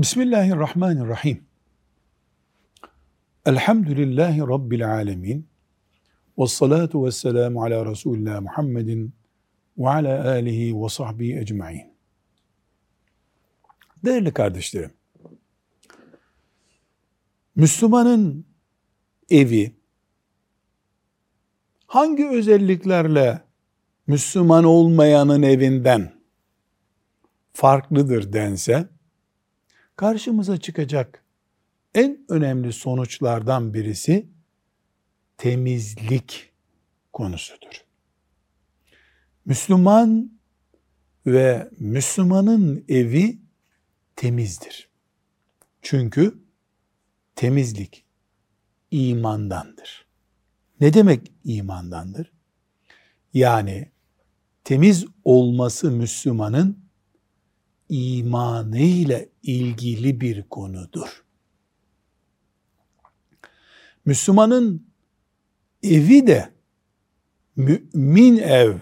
Bismillahirrahmanirrahim. Elhamdülillahi Rabbil alemin. Ve salatu ve selamu ala Resulullah Muhammedin ve ala alihi ve sahbihi ecma'in. Değerli kardeşlerim, Müslümanın evi hangi özelliklerle Müslüman olmayanın evinden farklıdır dense, karşımıza çıkacak en önemli sonuçlardan birisi temizlik konusudur. Müslüman ve Müslümanın evi temizdir. Çünkü temizlik imandandır. Ne demek imandandır? Yani temiz olması Müslümanın imanıyla ilgili bir konudur. Müslümanın evi de mümin ev,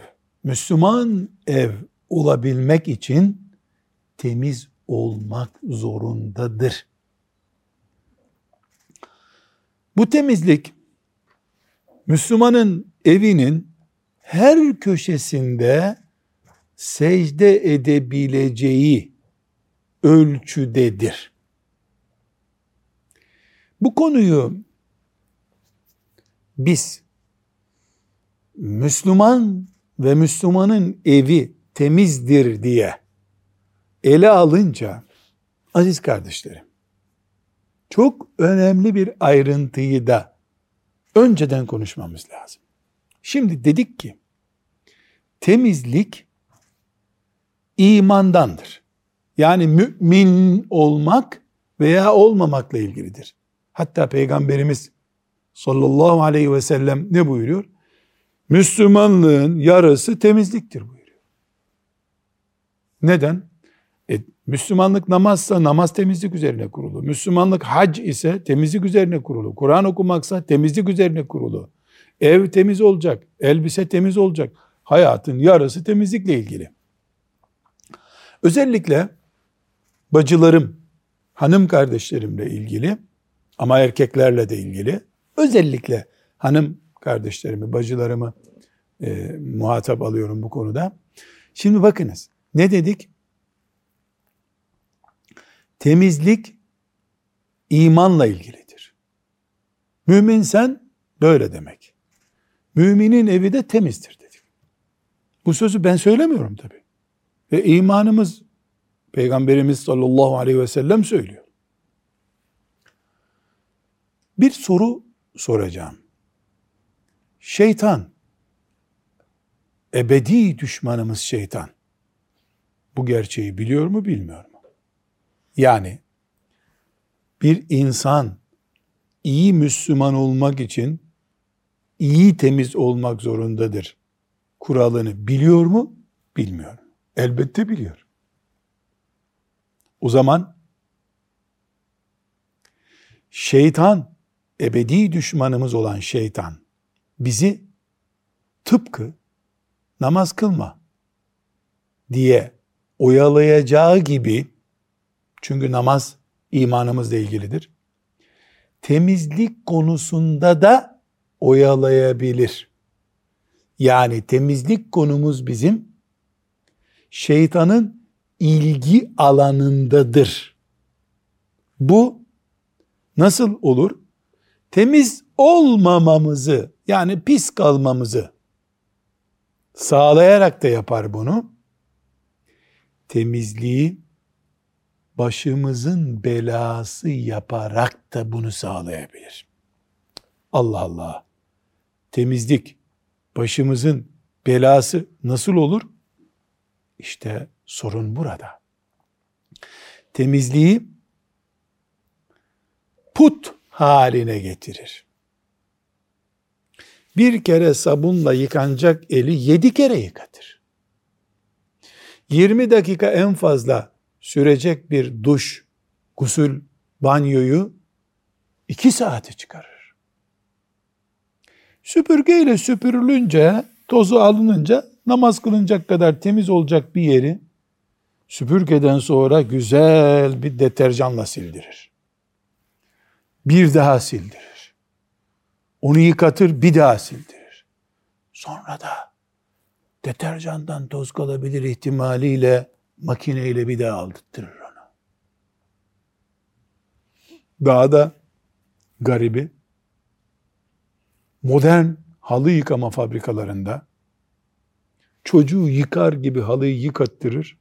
Müslüman ev olabilmek için temiz olmak zorundadır. Bu temizlik Müslümanın evinin her köşesinde secde edebileceği ölçüdedir. Bu konuyu biz Müslüman ve Müslümanın evi temizdir diye ele alınca aziz kardeşlerim çok önemli bir ayrıntıyı da önceden konuşmamız lazım. Şimdi dedik ki temizlik imandandır. Yani mümin olmak veya olmamakla ilgilidir. Hatta Peygamberimiz sallallahu aleyhi ve sellem ne buyuruyor? Müslümanlığın yarısı temizliktir buyuruyor. Neden? E, Müslümanlık namazsa namaz temizlik üzerine kurulu. Müslümanlık hac ise temizlik üzerine kurulu. Kur'an okumaksa temizlik üzerine kurulu. Ev temiz olacak, elbise temiz olacak. Hayatın yarısı temizlikle ilgili. Özellikle bacılarım, hanım kardeşlerimle ilgili ama erkeklerle de ilgili özellikle hanım kardeşlerimi, bacılarımı e, muhatap alıyorum bu konuda. Şimdi bakınız ne dedik? Temizlik imanla ilgilidir. Mümin sen böyle demek. Müminin evi de temizdir dedik. Bu sözü ben söylemiyorum tabi. Ve imanımız Peygamberimiz sallallahu aleyhi ve sellem söylüyor. Bir soru soracağım. Şeytan, ebedi düşmanımız şeytan, bu gerçeği biliyor mu bilmiyor mu? Yani bir insan iyi Müslüman olmak için iyi temiz olmak zorundadır. Kuralını biliyor mu? Bilmiyor. Elbette biliyor. O zaman şeytan, ebedi düşmanımız olan şeytan bizi tıpkı namaz kılma diye oyalayacağı gibi çünkü namaz imanımızla ilgilidir. Temizlik konusunda da oyalayabilir. Yani temizlik konumuz bizim şeytanın ilgi alanındadır. Bu nasıl olur? Temiz olmamamızı yani pis kalmamızı sağlayarak da yapar bunu. Temizliği başımızın belası yaparak da bunu sağlayabilir. Allah Allah. Temizlik başımızın belası nasıl olur? İşte sorun burada. Temizliği put haline getirir. Bir kere sabunla yıkanacak eli yedi kere yıkatır. 20 dakika en fazla sürecek bir duş, gusül, banyoyu iki saate çıkarır. Süpürgeyle süpürülünce, tozu alınınca namaz kılınacak kadar temiz olacak bir yeri süpürgeden sonra güzel bir deterjanla sildirir. Bir daha sildirir. Onu yıkatır bir daha sildirir. Sonra da deterjandan toz kalabilir ihtimaliyle makineyle bir daha aldırtırır onu. Daha da garibi modern halı yıkama fabrikalarında çocuğu yıkar gibi halıyı yıkattırır.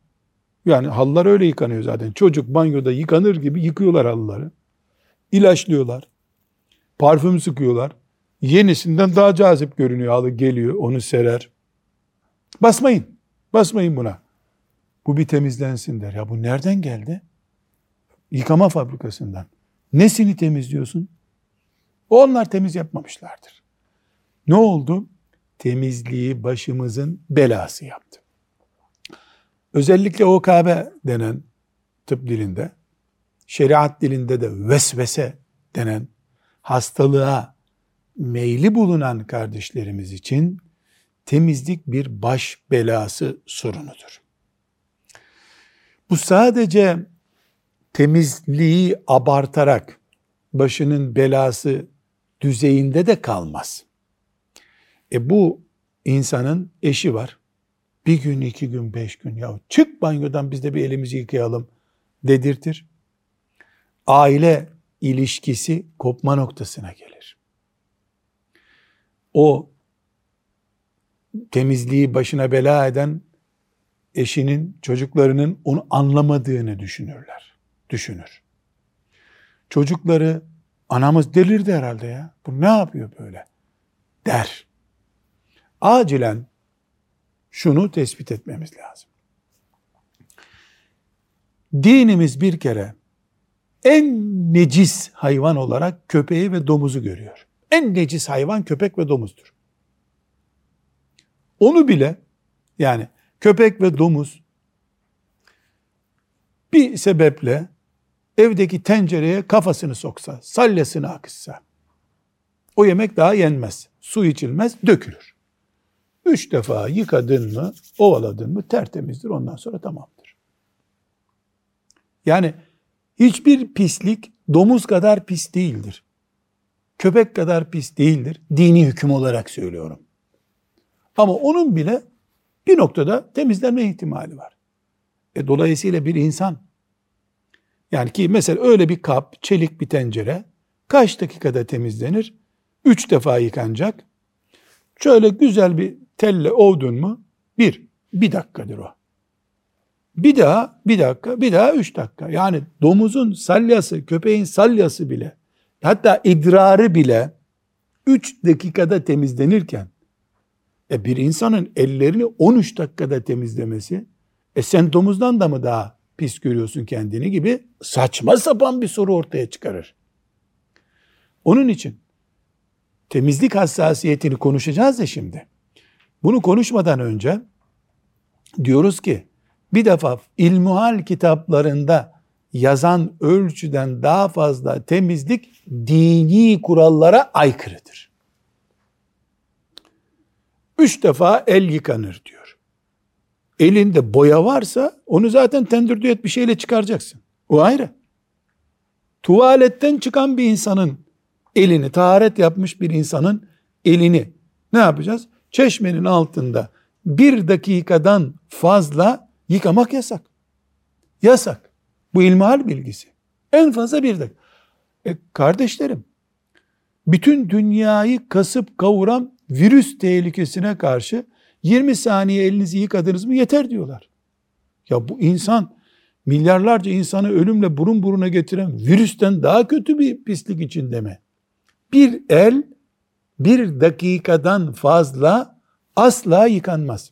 Yani halılar öyle yıkanıyor zaten. Çocuk banyoda yıkanır gibi yıkıyorlar halıları. İlaçlıyorlar. Parfüm sıkıyorlar. Yenisinden daha cazip görünüyor halı geliyor onu serer. Basmayın. Basmayın buna. Bu bir temizlensin der. Ya bu nereden geldi? Yıkama fabrikasından. Nesini temizliyorsun? Onlar temiz yapmamışlardır. Ne oldu? Temizliği başımızın belası yaptı. Özellikle OKB denen tıp dilinde, şeriat dilinde de vesvese denen hastalığa meyli bulunan kardeşlerimiz için temizlik bir baş belası sorunudur. Bu sadece temizliği abartarak başının belası düzeyinde de kalmaz. E bu insanın eşi var. Bir gün, iki gün, beş gün ya çık banyodan biz de bir elimizi yıkayalım dedirtir. Aile ilişkisi kopma noktasına gelir. O temizliği başına bela eden eşinin, çocuklarının onu anlamadığını düşünürler. Düşünür. Çocukları anamız delirdi herhalde ya. Bu ne yapıyor böyle? Der. Acilen şunu tespit etmemiz lazım. Dinimiz bir kere en necis hayvan olarak köpeği ve domuzu görüyor. En necis hayvan köpek ve domuzdur. Onu bile yani köpek ve domuz bir sebeple evdeki tencereye kafasını soksa, salyasını akışsa, o yemek daha yenmez, su içilmez, dökülür. Üç defa yıkadın mı, ovaladın mı tertemizdir, ondan sonra tamamdır. Yani hiçbir pislik domuz kadar pis değildir. Köpek kadar pis değildir. Dini hüküm olarak söylüyorum. Ama onun bile bir noktada temizlenme ihtimali var. E, dolayısıyla bir insan yani ki mesela öyle bir kap, çelik bir tencere kaç dakikada temizlenir? Üç defa yıkanacak. Şöyle güzel bir telle ovdun mu? Bir, bir dakikadır o. Bir daha, bir dakika, bir daha üç dakika. Yani domuzun salyası, köpeğin salyası bile, hatta idrarı bile üç dakikada temizlenirken, e bir insanın ellerini 13 dakikada temizlemesi, e sen domuzdan da mı daha pis görüyorsun kendini gibi saçma sapan bir soru ortaya çıkarır. Onun için temizlik hassasiyetini konuşacağız ya şimdi. Bunu konuşmadan önce diyoruz ki bir defa ilmuhal kitaplarında yazan ölçüden daha fazla temizlik dini kurallara aykırıdır. Üç defa el yıkanır diyor. Elinde boya varsa onu zaten tendürdüyet bir şeyle çıkaracaksın. O ayrı. Tuvaletten çıkan bir insanın elini, taharet yapmış bir insanın elini ne yapacağız? Çeşmenin altında bir dakikadan fazla yıkamak yasak. Yasak. Bu ilmihal bilgisi. En fazla bir dakika. E kardeşlerim, bütün dünyayı kasıp kavuran virüs tehlikesine karşı 20 saniye elinizi yıkadınız mı yeter diyorlar. Ya bu insan milyarlarca insanı ölümle burun buruna getiren virüsten daha kötü bir pislik içinde mi? Bir el bir dakikadan fazla asla yıkanmaz.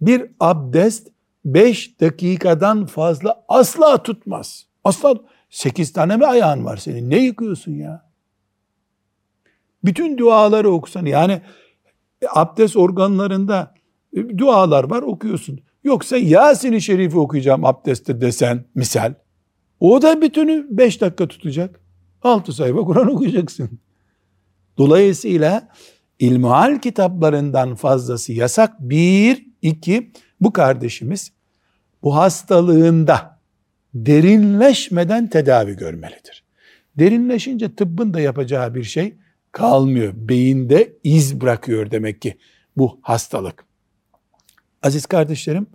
Bir abdest beş dakikadan fazla asla tutmaz. Asla sekiz tane mi ayağın var senin? Ne yıkıyorsun ya? Bütün duaları okusan yani abdest organlarında e, dualar var okuyorsun. Yoksa Yasin-i Şerif'i okuyacağım abdestte desen misal. O da bütünü beş dakika tutacak. Altı sayfa Kur'an okuyacaksın. Dolayısıyla ilmuhal kitaplarından fazlası yasak. Bir, iki, bu kardeşimiz bu hastalığında derinleşmeden tedavi görmelidir. Derinleşince tıbbın da yapacağı bir şey kalmıyor. Beyinde iz bırakıyor demek ki bu hastalık. Aziz kardeşlerim,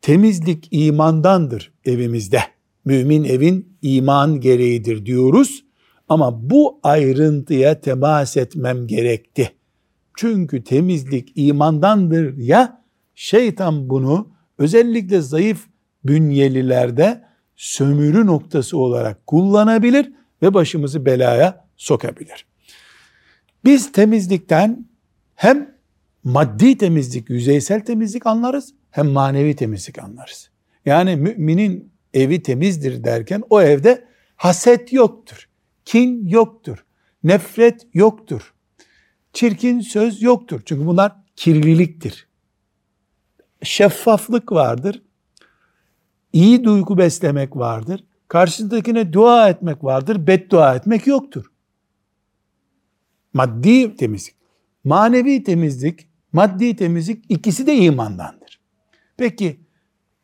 temizlik imandandır evimizde. Mümin evin iman gereğidir diyoruz. Ama bu ayrıntıya temas etmem gerekti. Çünkü temizlik imandandır ya şeytan bunu özellikle zayıf bünyelilerde sömürü noktası olarak kullanabilir ve başımızı belaya sokabilir. Biz temizlikten hem maddi temizlik, yüzeysel temizlik anlarız hem manevi temizlik anlarız. Yani müminin evi temizdir derken o evde haset yoktur, kin yoktur, nefret yoktur, çirkin söz yoktur. Çünkü bunlar kirliliktir. Şeffaflık vardır, iyi duygu beslemek vardır, karşısındakine dua etmek vardır, beddua etmek yoktur. Maddi temizlik. Manevi temizlik, maddi temizlik ikisi de imandandır. Peki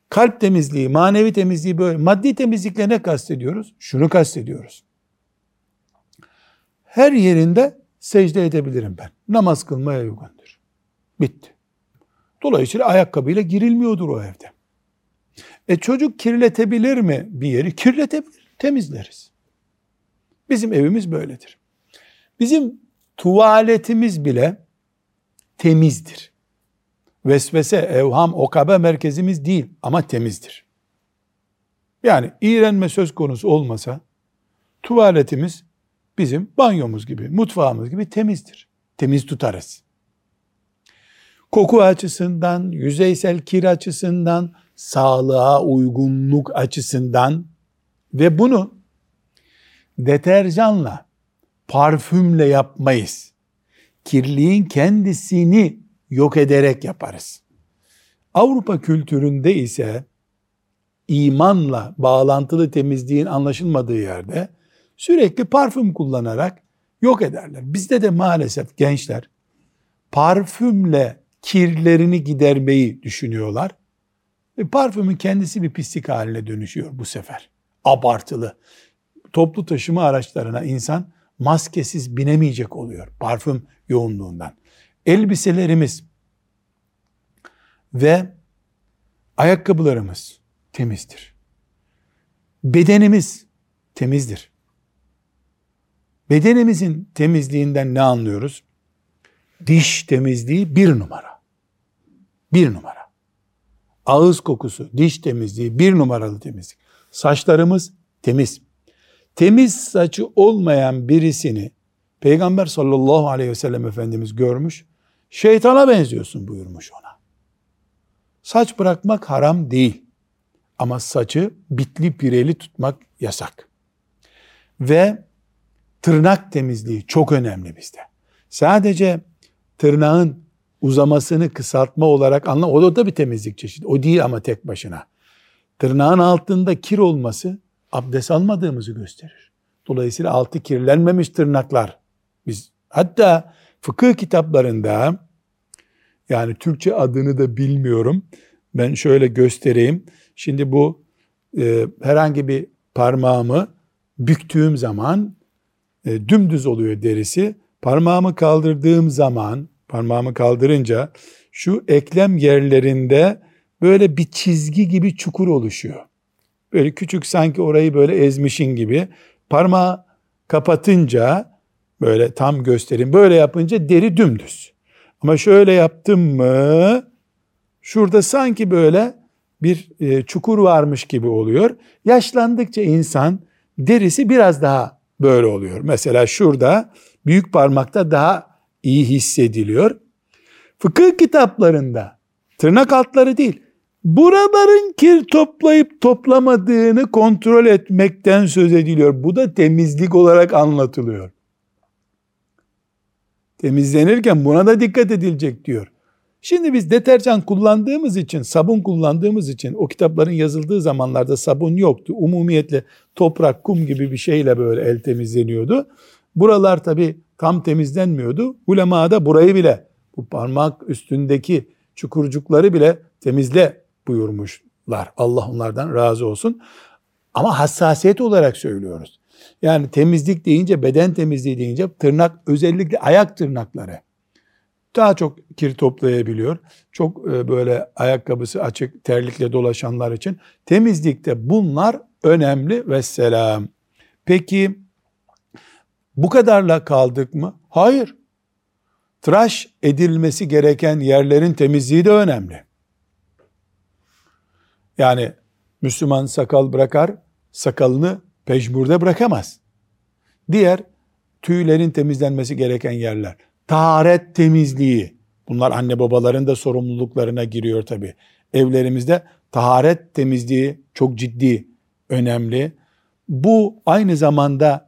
kalp temizliği, manevi temizliği böyle. Maddi temizlikle ne kastediyoruz? Şunu kastediyoruz. Her yerinde secde edebilirim ben. Namaz kılmaya uygundur. Bitti. Dolayısıyla ayakkabıyla girilmiyordur o evde. E çocuk kirletebilir mi bir yeri? Kirletebilir. Temizleriz. Bizim evimiz böyledir. Bizim tuvaletimiz bile temizdir. Vesvese, evham, okabe merkezimiz değil ama temizdir. Yani iğrenme söz konusu olmasa tuvaletimiz bizim banyomuz gibi, mutfağımız gibi temizdir. Temiz tutarız. Koku açısından, yüzeysel kir açısından, sağlığa uygunluk açısından ve bunu deterjanla, parfümle yapmayız. Kirliğin kendisini yok ederek yaparız. Avrupa kültüründe ise imanla bağlantılı temizliğin anlaşılmadığı yerde sürekli parfüm kullanarak yok ederler. Bizde de maalesef gençler parfümle kirlerini gidermeyi düşünüyorlar. Ve parfümün kendisi bir pislik haline dönüşüyor bu sefer. Abartılı. Toplu taşıma araçlarına insan maskesiz binemeyecek oluyor parfüm yoğunluğundan. Elbiselerimiz ve ayakkabılarımız temizdir. Bedenimiz temizdir. Bedenimizin temizliğinden ne anlıyoruz? Diş temizliği bir numara. Bir numara. Ağız kokusu, diş temizliği bir numaralı temizlik. Saçlarımız temiz. Temiz saçı olmayan birisini Peygamber sallallahu aleyhi ve sellem Efendimiz görmüş. Şeytana benziyorsun buyurmuş ona. Saç bırakmak haram değil. Ama saçı bitli pireli tutmak yasak. Ve tırnak temizliği çok önemli bizde. Sadece tırnağın uzamasını kısaltma olarak anla o da bir temizlik çeşidi. O değil ama tek başına. Tırnağın altında kir olması abdest almadığımızı gösterir. Dolayısıyla altı kirlenmemiş tırnaklar. Biz hatta fıkıh kitaplarında yani Türkçe adını da bilmiyorum. Ben şöyle göstereyim. Şimdi bu e, herhangi bir parmağımı büktüğüm zaman e, dümdüz oluyor derisi. Parmağımı kaldırdığım zaman, parmağımı kaldırınca şu eklem yerlerinde böyle bir çizgi gibi çukur oluşuyor. Böyle küçük sanki orayı böyle ezmişin gibi. Parmağı kapatınca böyle tam göstereyim. Böyle yapınca deri dümdüz. Ama şöyle yaptım mı şurada sanki böyle bir e, çukur varmış gibi oluyor. Yaşlandıkça insan derisi biraz daha böyle oluyor. Mesela şurada büyük parmakta daha iyi hissediliyor. Fıkıh kitaplarında tırnak altları değil, buraların kir toplayıp toplamadığını kontrol etmekten söz ediliyor. Bu da temizlik olarak anlatılıyor. Temizlenirken buna da dikkat edilecek diyor. Şimdi biz deterjan kullandığımız için, sabun kullandığımız için o kitapların yazıldığı zamanlarda sabun yoktu. Umumiyetle toprak, kum gibi bir şeyle böyle el temizleniyordu. Buralar tabi tam temizlenmiyordu. Ulema da burayı bile, bu parmak üstündeki çukurcukları bile temizle buyurmuş Allah onlardan razı olsun. Ama hassasiyet olarak söylüyoruz. Yani temizlik deyince, beden temizliği deyince tırnak, özellikle ayak tırnakları daha çok kir toplayabiliyor. Çok e, böyle ayakkabısı açık terlikle dolaşanlar için temizlikte bunlar önemli ve. Peki bu kadarla kaldık mı? Hayır. Tıraş edilmesi gereken yerlerin temizliği de önemli. Yani Müslüman sakal bırakar, sakalını pejmurde bırakamaz. Diğer tüylerin temizlenmesi gereken yerler. Taharet temizliği. Bunlar anne babaların da sorumluluklarına giriyor tabi. Evlerimizde taharet temizliği çok ciddi, önemli. Bu aynı zamanda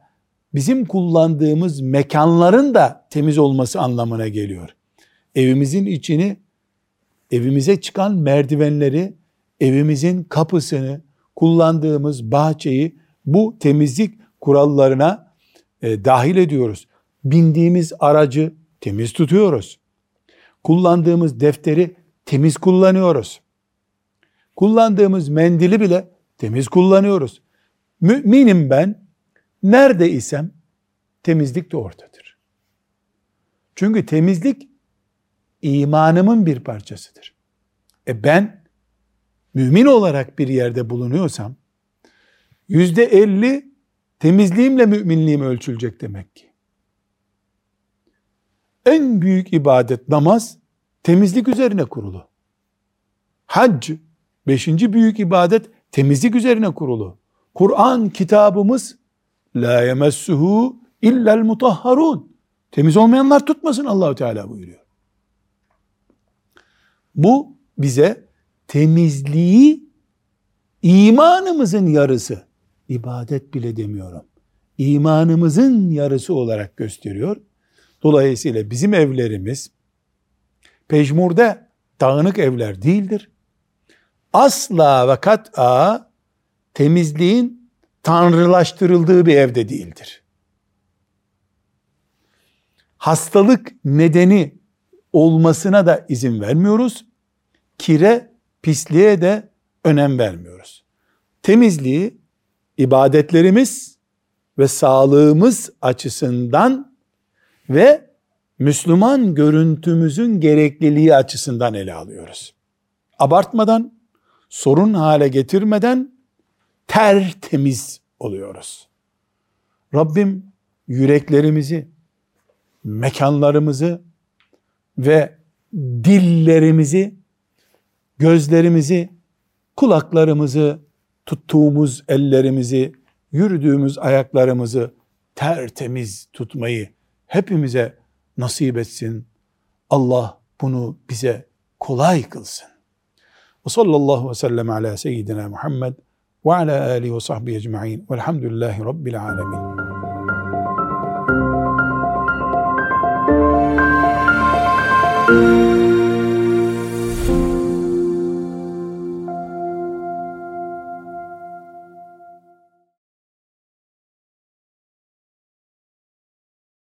bizim kullandığımız mekanların da temiz olması anlamına geliyor. Evimizin içini, evimize çıkan merdivenleri, evimizin kapısını, kullandığımız bahçeyi bu temizlik kurallarına e, dahil ediyoruz. Bindiğimiz aracı temiz tutuyoruz. Kullandığımız defteri temiz kullanıyoruz. Kullandığımız mendili bile temiz kullanıyoruz. Müminim ben, nerede isem temizlik de oradadır. Çünkü temizlik imanımın bir parçasıdır. E ben mümin olarak bir yerde bulunuyorsam yüzde elli temizliğimle müminliğim ölçülecek demek ki. En büyük ibadet namaz temizlik üzerine kurulu. Hac beşinci büyük ibadet temizlik üzerine kurulu. Kur'an kitabımız la yemessuhu illel mutahharun. Temiz olmayanlar tutmasın Allahü Teala buyuruyor. Bu bize temizliği imanımızın yarısı, ibadet bile demiyorum. İmanımızın yarısı olarak gösteriyor. Dolayısıyla bizim evlerimiz pejmurde dağınık evler değildir. Asla ve kat'a temizliğin tanrılaştırıldığı bir evde değildir. Hastalık nedeni olmasına da izin vermiyoruz. Kire, pisliğe de önem vermiyoruz. Temizliği ibadetlerimiz ve sağlığımız açısından ve Müslüman görüntümüzün gerekliliği açısından ele alıyoruz. Abartmadan, sorun hale getirmeden tertemiz oluyoruz. Rabbim yüreklerimizi, mekanlarımızı ve dillerimizi, gözlerimizi, kulaklarımızı, tuttuğumuz ellerimizi, yürüdüğümüz ayaklarımızı tertemiz tutmayı hepimize nasip etsin. Allah bunu bize kolay kılsın. Ve sallallahu ve sellem ala seyyidina Muhammed ve ala alihi ve sahbihi ecma'in velhamdülillahi rabbil alemin.